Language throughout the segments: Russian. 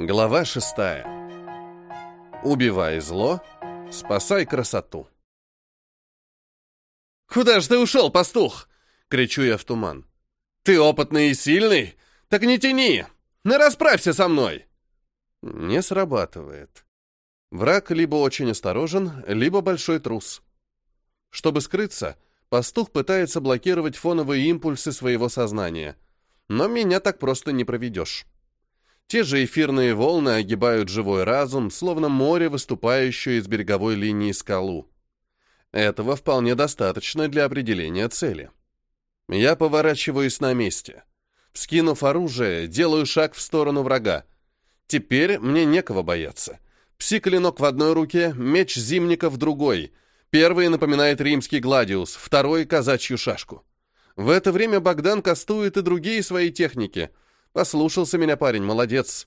Глава шестая. Убивай зло, спасай красоту. «Куда ж ты ушел, пастух?» — кричу я в туман. «Ты опытный и сильный? Так не тяни! На расправься со мной!» Не срабатывает. Враг либо очень осторожен, либо большой трус. Чтобы скрыться, пастух пытается блокировать фоновые импульсы своего сознания. Но меня так просто не проведешь. Те же эфирные волны огибают живой разум, словно море, выступающее из береговой линии скалу. Этого вполне достаточно для определения цели. Я поворачиваюсь на месте. Вскинув оружие, делаю шаг в сторону врага. Теперь мне некого бояться. Пси-клинок в одной руке, меч зимника в другой. Первый напоминает римский гладиус, второй — казачью шашку. В это время Богдан кастует и другие свои техники — Послушался меня парень, молодец.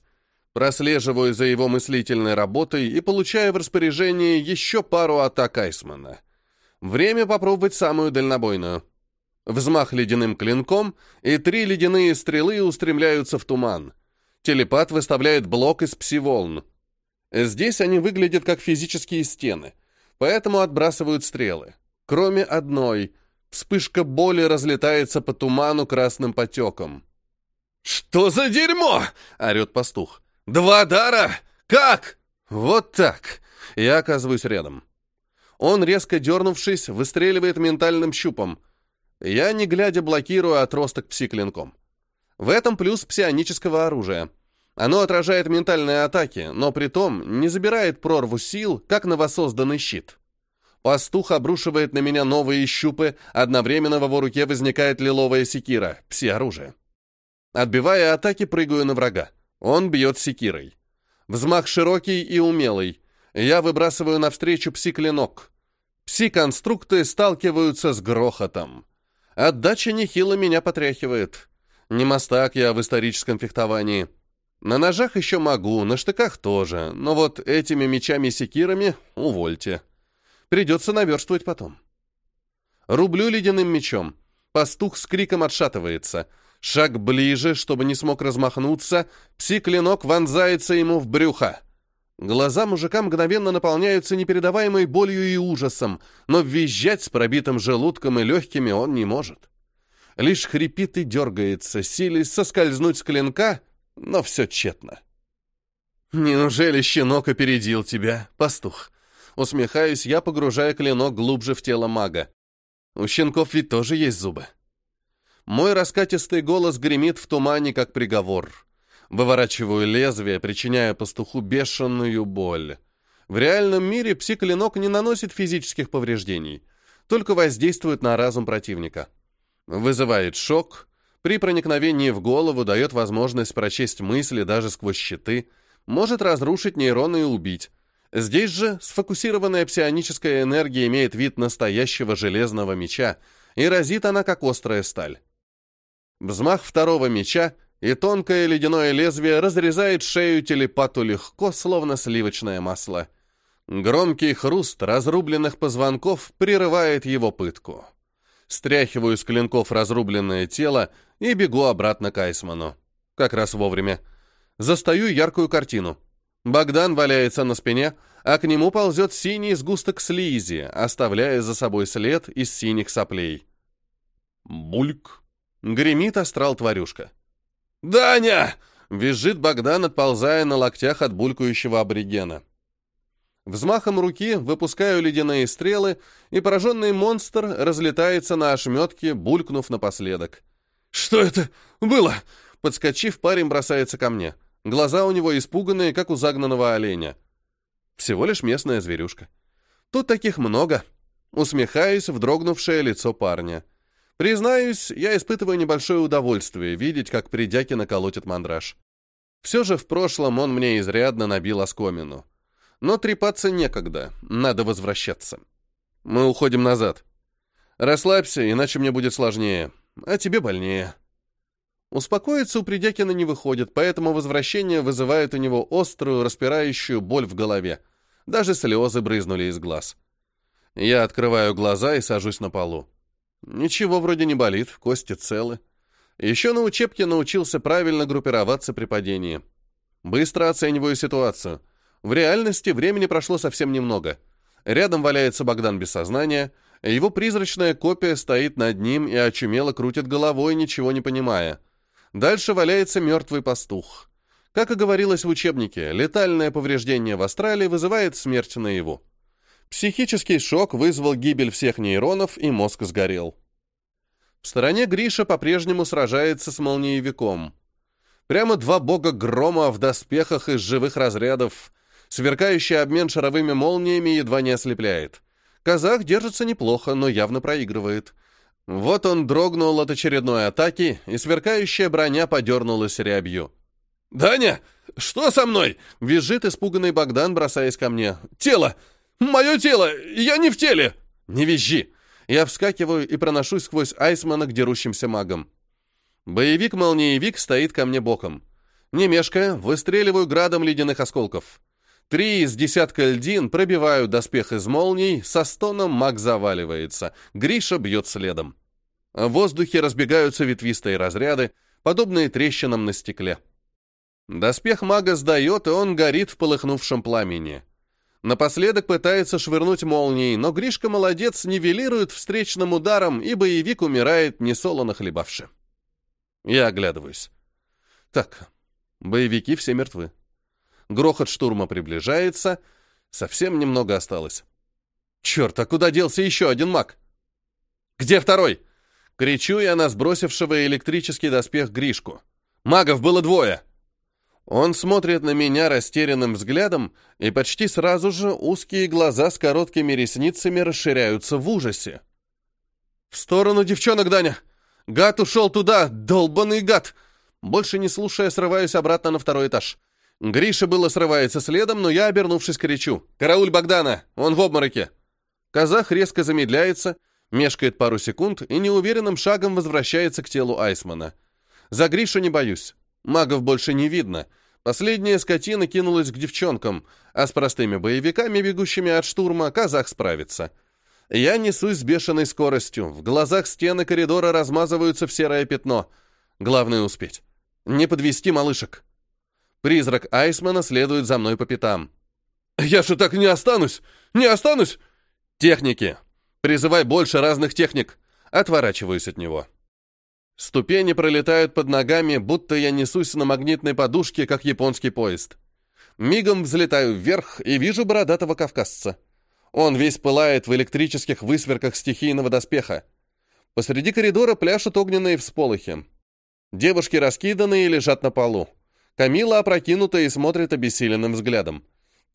Прослеживаю за его мыслительной работой и получаю в распоряжение еще пару атак Айсмана. Время попробовать самую дальнобойную. Взмах ледяным клинком, и три ледяные стрелы устремляются в туман. Телепат выставляет блок из пси-волн. Здесь они выглядят как физические стены, поэтому отбрасывают стрелы. Кроме одной, вспышка боли разлетается по туману красным потеком. «Что за дерьмо?» — орет пастух. «Два дара? Как?» «Вот так!» Я оказываюсь рядом. Он, резко дернувшись, выстреливает ментальным щупом. Я, не глядя, блокирую отросток пси-клинком. В этом плюс псионического оружия. Оно отражает ментальные атаки, но при том не забирает прорву сил, как новосозданный щит. Пастух обрушивает на меня новые щупы, одновременно в его руке возникает лиловая секира, пси-оружие. Отбивая атаки, прыгаю на врага. Он бьет секирой. Взмах широкий и умелый. Я выбрасываю навстречу пси-клинок. Пси-конструкты сталкиваются с грохотом. Отдача нехило меня потряхивает. Не мастак я в историческом фехтовании. На ножах еще могу, на штыках тоже, но вот этими мечами-секирами увольте. Придется наверстывать потом. Рублю ледяным мечом. Пастух с криком отшатывается — Шаг ближе, чтобы не смог размахнуться, пси-клинок вонзается ему в брюхо. Глаза мужика мгновенно наполняются непередаваемой болью и ужасом, но визжать с пробитым желудком и легкими он не может. Лишь хрипит и дергается, силясь соскользнуть с клинка, но все тщетно. «Неужели щенок опередил тебя, пастух?» Усмехаюсь я, погружая клинок глубже в тело мага. «У щенков ведь тоже есть зубы». Мой раскатистый голос гремит в тумане, как приговор. Выворачиваю лезвие, причиняя пастуху бешеную боль. В реальном мире пси-клинок не наносит физических повреждений, только воздействует на разум противника. Вызывает шок, при проникновении в голову дает возможность прочесть мысли даже сквозь щиты, может разрушить нейроны и убить. Здесь же сфокусированная псионическая энергия имеет вид настоящего железного меча, и разит она как острая сталь. Взмах второго меча, и тонкое ледяное лезвие разрезает шею телепату легко, словно сливочное масло. Громкий хруст разрубленных позвонков прерывает его пытку. Стряхиваю с клинков разрубленное тело и бегу обратно к Айсману. Как раз вовремя. Застаю яркую картину. Богдан валяется на спине, а к нему ползет синий сгусток слизи, оставляя за собой след из синих соплей. Бульк. Гремит астрал-тварюшка. «Даня!» — визжит Богдан, отползая на локтях от булькающего аборигена. Взмахом руки выпускаю ледяные стрелы, и пораженный монстр разлетается на ошметки, булькнув напоследок. «Что это было?» Подскочив, парень бросается ко мне. Глаза у него испуганные, как у загнанного оленя. Всего лишь местная зверюшка. Тут таких много. Усмехаюсь в дрогнувшее лицо парня. Признаюсь, я испытываю небольшое удовольствие видеть, как Придякина колотит мандраж. Все же в прошлом он мне изрядно набил оскомину. Но трепаться некогда, надо возвращаться. Мы уходим назад. Расслабься, иначе мне будет сложнее, а тебе больнее. Успокоиться у Придякина не выходит, поэтому возвращение вызывает у него острую, распирающую боль в голове. Даже слезы брызнули из глаз. Я открываю глаза и сажусь на полу. Ничего вроде не болит, кости целы. Еще на учебке научился правильно группироваться при падении. Быстро оцениваю ситуацию. В реальности времени прошло совсем немного. Рядом валяется Богдан без сознания, его призрачная копия стоит над ним и очумело крутит головой, ничего не понимая. Дальше валяется мертвый пастух. Как и говорилось в учебнике, летальное повреждение в Австралии вызывает смерть наяву. Психический шок вызвал гибель всех нейронов, и мозг сгорел. В стороне Гриша по-прежнему сражается с молниевиком. Прямо два бога грома в доспехах из живых разрядов. Сверкающий обмен шаровыми молниями едва не ослепляет. Казах держится неплохо, но явно проигрывает. Вот он дрогнул от очередной атаки, и сверкающая броня подернулась рябью. «Даня, что со мной?» — визжит испуганный Богдан, бросаясь ко мне. «Тело! Мое тело! Я не в теле!» «Не визжи!» Я вскакиваю и проношусь сквозь Айсмана к дерущимся магам. Боевик-молниевик стоит ко мне боком. Не мешкая, выстреливаю градом ледяных осколков. Три из десятка льдин пробивают доспех из молний, со стоном маг заваливается. Гриша бьет следом. В воздухе разбегаются ветвистые разряды, подобные трещинам на стекле. Доспех мага сдает, и он горит в полыхнувшем пламени. Напоследок пытается швырнуть молнией, но Гришка молодец, нивелирует встречным ударом, и боевик умирает, несолоно хлебавши. Я оглядываюсь. Так, боевики все мертвы. Грохот штурма приближается, совсем немного осталось. Черт, а куда делся еще один маг? Где второй? Кричу я на сбросившего электрический доспех Гришку. Магов было двое. Он смотрит на меня растерянным взглядом, и почти сразу же узкие глаза с короткими ресницами расширяются в ужасе. «В сторону девчонок, Даня! Гад ушел туда, долбанный гад!» Больше не слушая, срываюсь обратно на второй этаж. Гриша было срывается следом, но я, обернувшись, кричу. «Карауль Богдана! Он в обмороке!» Казах резко замедляется, мешкает пару секунд и неуверенным шагом возвращается к телу Айсмана. За Гришу не боюсь. Магов больше не видно. Последняя скотина кинулась к девчонкам, а с простыми боевиками, бегущими от штурма, казах справится. Я несусь с бешеной скоростью. В глазах стены коридора размазываются в серое пятно. Главное успеть. Не подвести малышек. Призрак Айсмана следует за мной по пятам. «Я же так не останусь! Не останусь!» «Техники! Призывай больше разных техник!» Отворачиваюсь от него. Ступени пролетают под ногами, будто я несусь на магнитной подушке, как японский поезд. Мигом взлетаю вверх и вижу бородатого кавказца. Он весь пылает в электрических высверках стихийного доспеха. Посреди коридора пляшут огненные всполохи. Девушки раскиданы и лежат на полу. Камила опрокинута и смотрит обессиленным взглядом.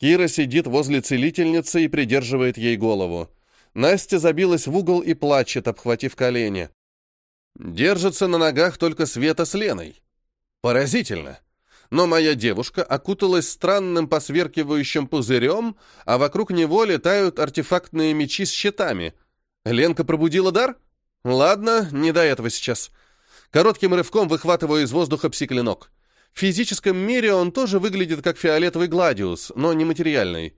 Кира сидит возле целительницы и придерживает ей голову. Настя забилась в угол и плачет, обхватив колени. Держится на ногах только Света с Леной. Поразительно. Но моя девушка окуталась странным посверкивающим пузырем, а вокруг него летают артефактные мечи с щитами. Ленка пробудила дар? Ладно, не до этого сейчас. Коротким рывком выхватываю из воздуха псиклинок. В физическом мире он тоже выглядит как фиолетовый гладиус, но не материальный.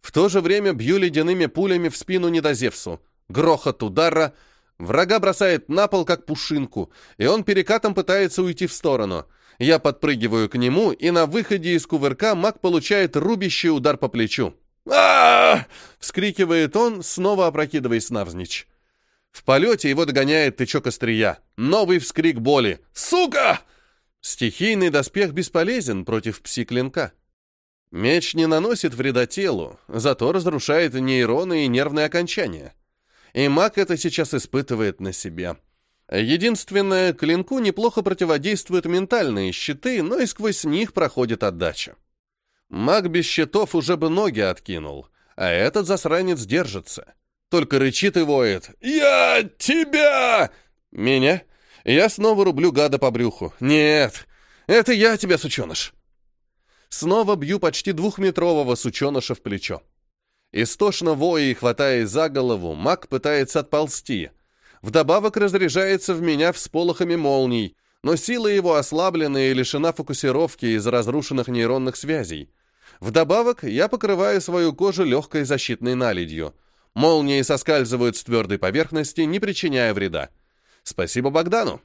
В то же время бью ледяными пулями в спину недозевсу. Грохот удара — Врага бросает на пол, как пушинку, и он перекатом пытается уйти в сторону. Я подпрыгиваю к нему, и на выходе из кувырка маг получает рубящий удар по плечу. а вскрикивает он, снова опрокидываясь навзничь. В полете его догоняет тычок острия. Новый вскрик боли. «Сука!» Стихийный доспех бесполезен против пси-клинка. Меч не наносит вреда телу, зато разрушает нейроны и нервные окончания и маг это сейчас испытывает на себе. Единственное, клинку неплохо противодействуют ментальные щиты, но и сквозь них проходит отдача. Маг без щитов уже бы ноги откинул, а этот засранец держится. Только рычит и воет. «Я тебя!» «Меня?» Я снова рублю гада по брюху. «Нет, это я тебя, сученыш!» Снова бью почти двухметрового сученыша в плечо. Истошно воя и хватаясь за голову, маг пытается отползти. Вдобавок разряжается в меня всполохами молний, но сила его ослаблена и лишена фокусировки из-за разрушенных нейронных связей. Вдобавок я покрываю свою кожу легкой защитной наледью. Молнии соскальзывают с твердой поверхности, не причиняя вреда. Спасибо Богдану.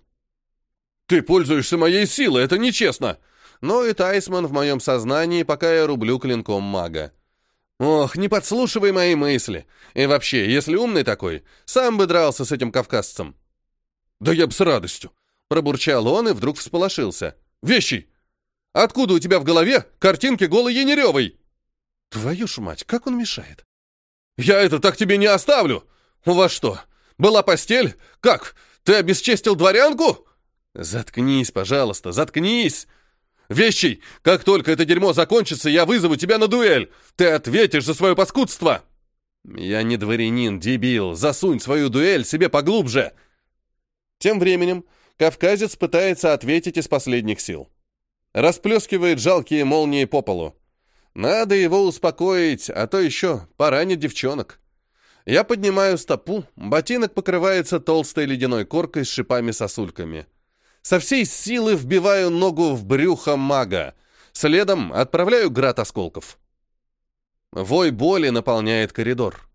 «Ты пользуешься моей силой, это нечестно!» но и Тайсман в моем сознании, пока я рублю клинком мага. Ох, не подслушивай мои мысли. И вообще, если умный такой, сам бы дрался с этим кавказцем. Да я бы с радостью. Пробурчал он и вдруг всполошился. Вещи! Откуда у тебя в голове картинки голой Янеревой? Твою ж мать, как он мешает? Я это так тебе не оставлю! У вас что, была постель? Как? Ты обесчестил дворянку? Заткнись, пожалуйста, заткнись! Вещий, как только это дерьмо закончится, я вызову тебя на дуэль. Ты ответишь за свое паскудство. Я не дворянин, дебил. Засунь свою дуэль себе поглубже. Тем временем кавказец пытается ответить из последних сил. Расплескивает жалкие молнии по полу. Надо его успокоить, а то еще поранит девчонок. Я поднимаю стопу, ботинок покрывается толстой ледяной коркой с шипами-сосульками. Со всей силы вбиваю ногу в брюхо мага. Следом отправляю град осколков. Вой боли наполняет коридор.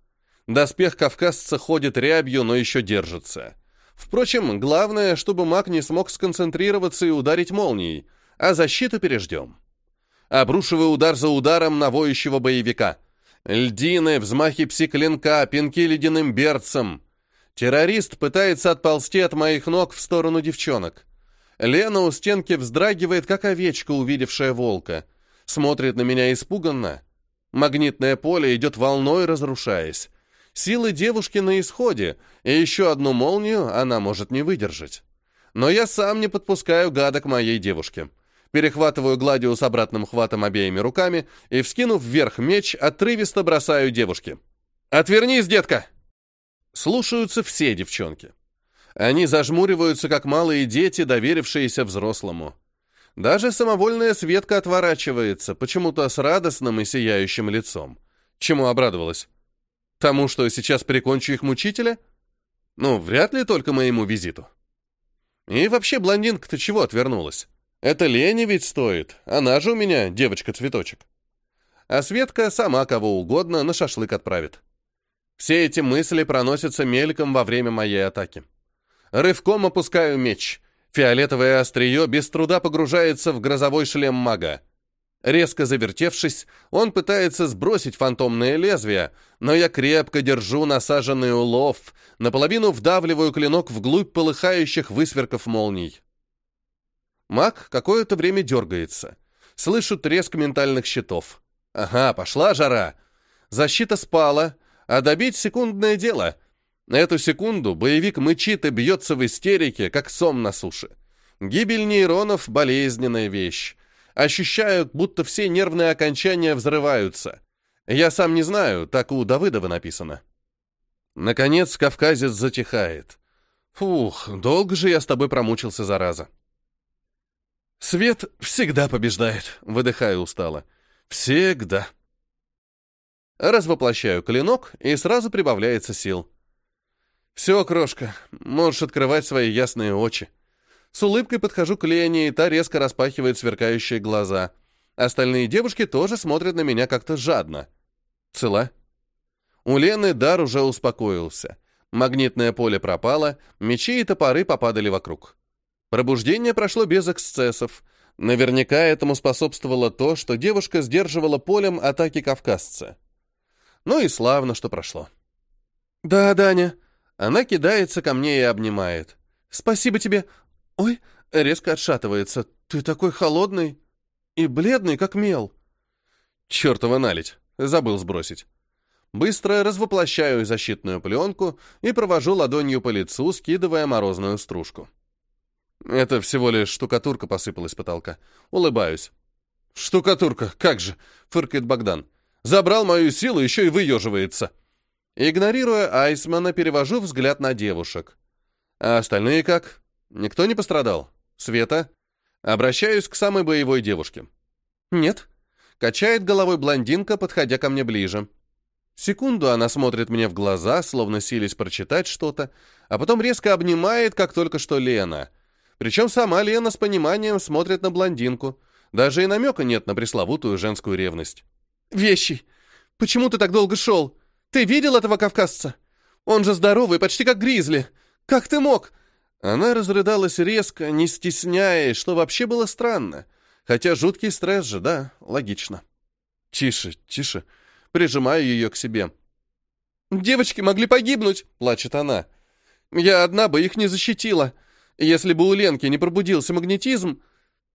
Доспех кавказца ходит рябью, но еще держится. Впрочем, главное, чтобы маг не смог сконцентрироваться и ударить молнией, а защиту переждем. Обрушиваю удар за ударом на воющего боевика. Льдины, взмахи пси-клинка, пинки ледяным берцем. Террорист пытается отползти от моих ног в сторону девчонок. Лена у стенки вздрагивает, как овечка, увидевшая волка. Смотрит на меня испуганно. Магнитное поле идет волной, разрушаясь. Силы девушки на исходе, и еще одну молнию она может не выдержать. Но я сам не подпускаю гада к моей девушке. Перехватываю Гладиус обратным хватом обеими руками и, вскинув вверх меч, отрывисто бросаю девушке. «Отвернись, детка!» Слушаются все девчонки. Они зажмуриваются, как малые дети, доверившиеся взрослому. Даже самовольная Светка отворачивается, почему-то с радостным и сияющим лицом. Чему обрадовалась? Тому, что сейчас прикончу их мучителя? Ну, вряд ли только моему визиту. И вообще блондинка-то чего отвернулась? Это Лене ведь стоит, она же у меня девочка-цветочек. А Светка сама кого угодно на шашлык отправит. Все эти мысли проносятся мельком во время моей атаки. Рывком опускаю меч. Фиолетовое острие без труда погружается в грозовой шлем мага. Резко завертевшись, он пытается сбросить фантомное лезвие, но я крепко держу насаженный улов, наполовину вдавливаю клинок вглубь полыхающих высверков молний. Маг какое-то время дергается. Слышу треск ментальных щитов. Ага, пошла жара. Защита спала, а добить секундное дело — на эту секунду боевик мычит и бьется в истерике, как сом на суше. Гибель нейронов — болезненная вещь. Ощущаю, будто все нервные окончания взрываются. Я сам не знаю, так у Давыдова написано. Наконец кавказец затихает. Фух, долго же я с тобой промучился, зараза. Свет всегда побеждает, выдыхаю устало. Всегда. Развоплощаю клинок, и сразу прибавляется сил. «Все, крошка, можешь открывать свои ясные очи». С улыбкой подхожу к Лене, и та резко распахивает сверкающие глаза. Остальные девушки тоже смотрят на меня как-то жадно. Цела? У Лены дар уже успокоился. Магнитное поле пропало, мечи и топоры попадали вокруг. Пробуждение прошло без эксцессов. Наверняка этому способствовало то, что девушка сдерживала полем атаки кавказца. Ну и славно, что прошло. «Да, Даня», она кидается ко мне и обнимает. «Спасибо тебе!» «Ой!» — резко отшатывается. «Ты такой холодный и бледный, как мел!» «Чертова налить!» — забыл сбросить. Быстро развоплощаю защитную пленку и провожу ладонью по лицу, скидывая морозную стружку. Это всего лишь штукатурка посыпалась с потолка. Улыбаюсь. «Штукатурка, как же!» — фыркает Богдан. «Забрал мою силу, еще и выеживается!» Игнорируя Айсмана, перевожу взгляд на девушек. А остальные как? Никто не пострадал? Света? Обращаюсь к самой боевой девушке. Нет. Качает головой блондинка, подходя ко мне ближе. Секунду она смотрит мне в глаза, словно сились прочитать что-то, а потом резко обнимает, как только что Лена. Причем сама Лена с пониманием смотрит на блондинку. Даже и намека нет на пресловутую женскую ревность. «Вещи! Почему ты так долго шел? Ты видел этого кавказца? Он же здоровый, почти как гризли. Как ты мог?» Она разрыдалась резко, не стесняясь, что вообще было странно. Хотя жуткий стресс же, да, логично. Тише, тише. Прижимаю ее к себе. «Девочки могли погибнуть!» — плачет она. «Я одна бы их не защитила. Если бы у Ленки не пробудился магнетизм,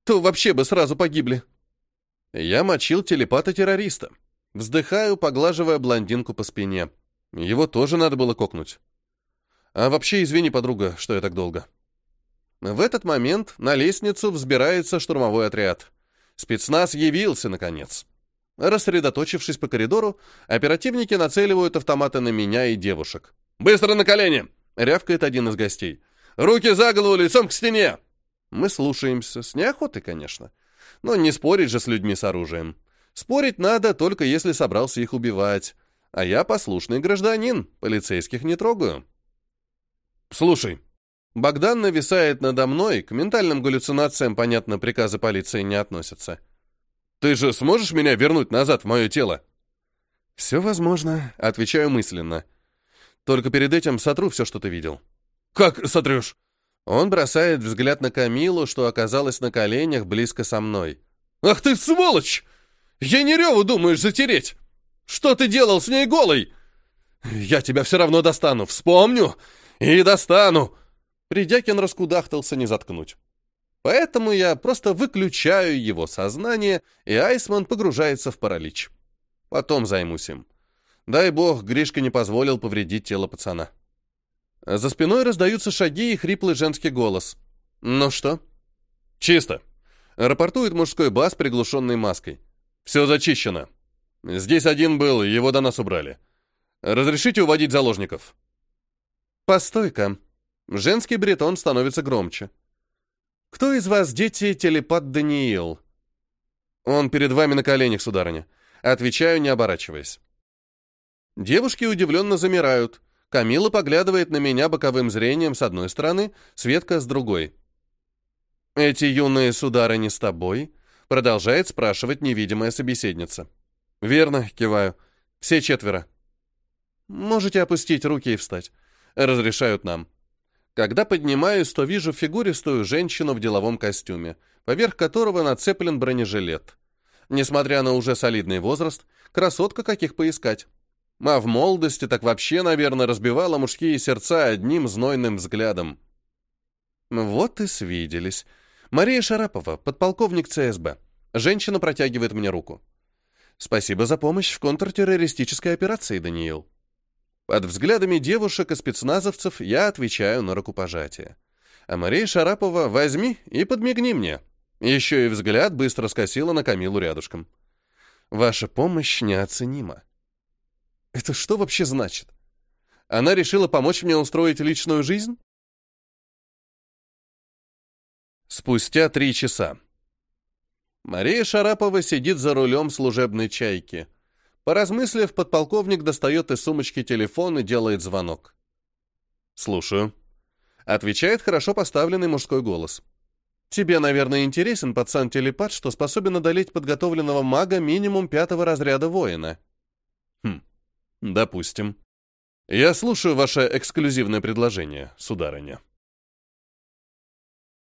то вообще бы сразу погибли». Я мочил телепата-террориста. Вздыхаю, поглаживая блондинку по спине. Его тоже надо было кокнуть. А вообще, извини, подруга, что я так долго. В этот момент на лестницу взбирается штурмовой отряд. Спецназ явился, наконец. Рассредоточившись по коридору, оперативники нацеливают автоматы на меня и девушек. «Быстро на колени!» — рявкает один из гостей. «Руки за голову, лицом к стене!» Мы слушаемся, с неохотой, конечно. Но не спорить же с людьми с оружием. Спорить надо, только если собрался их убивать. А я послушный гражданин, полицейских не трогаю. «Слушай», Богдан нависает надо мной, к ментальным галлюцинациям, понятно, приказы полиции не относятся. «Ты же сможешь меня вернуть назад в мое тело?» «Все возможно», — отвечаю мысленно. «Только перед этим сотру все, что ты видел». «Как сотрешь?» Он бросает взгляд на Камилу, что оказалась на коленях близко со мной. «Ах ты сволочь! Я не реву думаешь затереть! Что ты делал с ней голой? Я тебя все равно достану, вспомню и достану!» Придякин раскудахтался не заткнуть. Поэтому я просто выключаю его сознание, и Айсман погружается в паралич. Потом займусь им. Дай бог, Гришка не позволил повредить тело пацана. За спиной раздаются шаги и хриплый женский голос. «Ну что?» «Чисто», — рапортует мужской бас, приглушенный маской. «Все зачищено. Здесь один был, его до нас убрали. Разрешите уводить заложников?» «Постой-ка», Женский бретон становится громче. «Кто из вас дети телепат Даниил?» «Он перед вами на коленях, сударыня». Отвечаю, не оборачиваясь. Девушки удивленно замирают. Камила поглядывает на меня боковым зрением с одной стороны, Светка с другой. «Эти юные сударыни с тобой?» Продолжает спрашивать невидимая собеседница. «Верно», — киваю. «Все четверо». «Можете опустить руки и встать». Разрешают нам. Когда поднимаюсь, то вижу фигуристую женщину в деловом костюме, поверх которого нацеплен бронежилет. Несмотря на уже солидный возраст, красотка каких поискать. А в молодости так вообще, наверное, разбивала мужские сердца одним знойным взглядом. Вот и свиделись. Мария Шарапова, подполковник ЦСБ. Женщина протягивает мне руку. Спасибо за помощь в контртеррористической операции, Даниил. Под взглядами девушек и спецназовцев я отвечаю на рукопожатие. А Мария Шарапова возьми и подмигни мне. Еще и взгляд быстро скосила на Камилу рядышком. Ваша помощь неоценима. Это что вообще значит? Она решила помочь мне устроить личную жизнь? Спустя три часа. Мария Шарапова сидит за рулем служебной чайки. Поразмыслив, подполковник достает из сумочки телефон и делает звонок. «Слушаю», — отвечает хорошо поставленный мужской голос. «Тебе, наверное, интересен пацан-телепат, что способен одолеть подготовленного мага минимум пятого разряда воина». «Хм, допустим. Я слушаю ваше эксклюзивное предложение, сударыня».